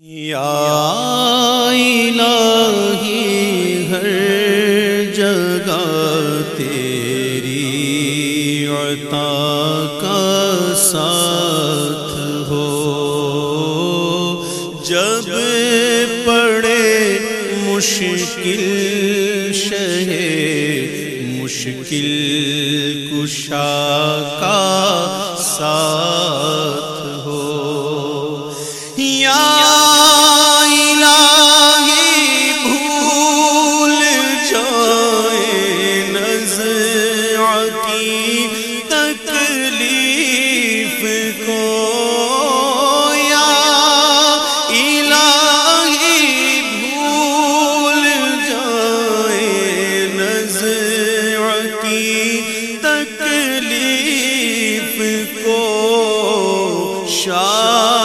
یا الہی ہر جگہ تیری عطا کا ساتھ ہو۔ جب پڑے مشکل شہ مشکل کشا کا ساتھ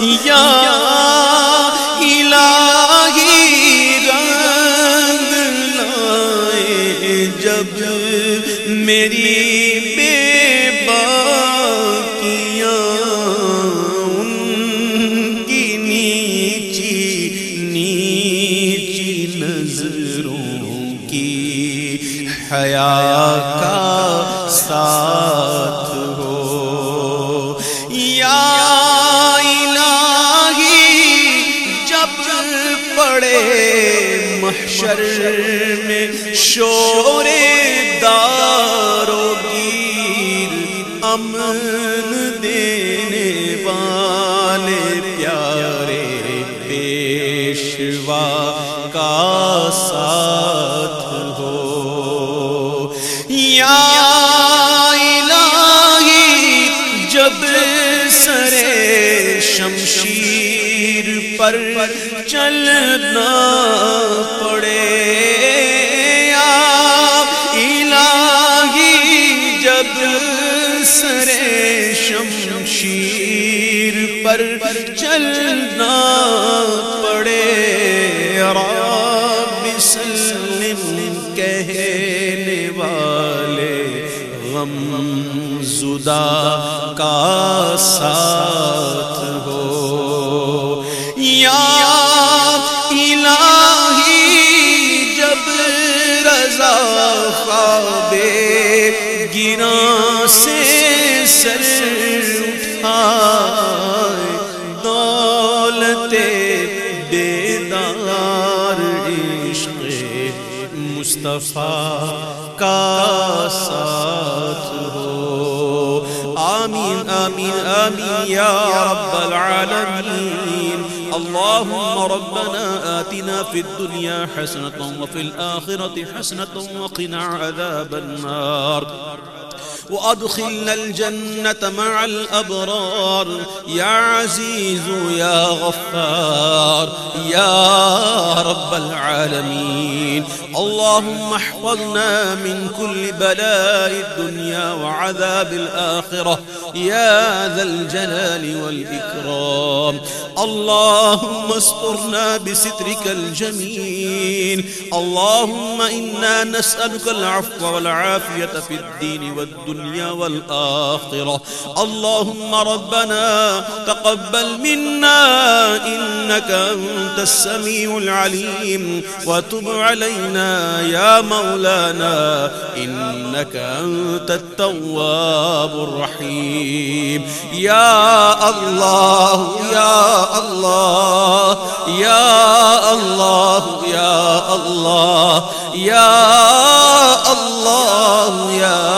یا میری بے باقیاں ان کی نیچی نیچی نظروں کی حیا کا ساتھ محشر میں شورے دارو گیر، امن دینے والے پیارے پیشوا کا ساتھ ہو۔ یا الہی، جب سرے شمشیر پر چلنا پڑے۔ سرے شمشیر پر چلنا پڑے۔ رب سلم کہنے والے غم زدہ کا ساتھ بیدار عشق مصطفیٰ کا ساتھ ہو۔ آمین آمین آمین یا رب العالمین۔ اللهم ربنا آتنا في الدنيا حسنة وفي الآخرة حسنة وقنا عذاب النار۔ وأدخلنا الجنة مع الأبرار. يا عزيز، يا غفار، يا رب العالمين. اللهم احفظنا من كل بلاء الدنيا وعذاب الآخرة. يا ذا الجلال والإكرام. اللهم استرنا بسترك الجميل. اللهم إنا نسألك العفو والعافية في الدين والدنيا الدنيا والآخرة. اللهم ربنا تقبل منا إنك أنت السميع العليم. وتب علينا يا مولانا إنك أنت التواب الرحيم. يا الله يا الله يا الله يا الله يا الله، يا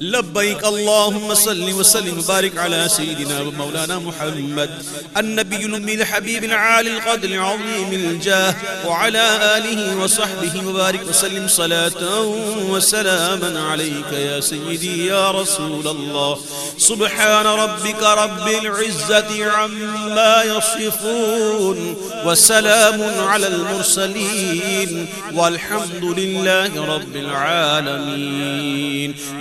لبيك اللهم صل وسلم وبارك على سيدنا ومولانا محمد النبي الأمي الحبيب العالي القدر العظيم الجاه وعلى آله وصحبه وبارك وسلم صلاة وسلاما عليك يا سيدي يا رسول الله سبحان ربك رب العزة عما يصفون وسلام على المرسلين والحمد لله رب العالمين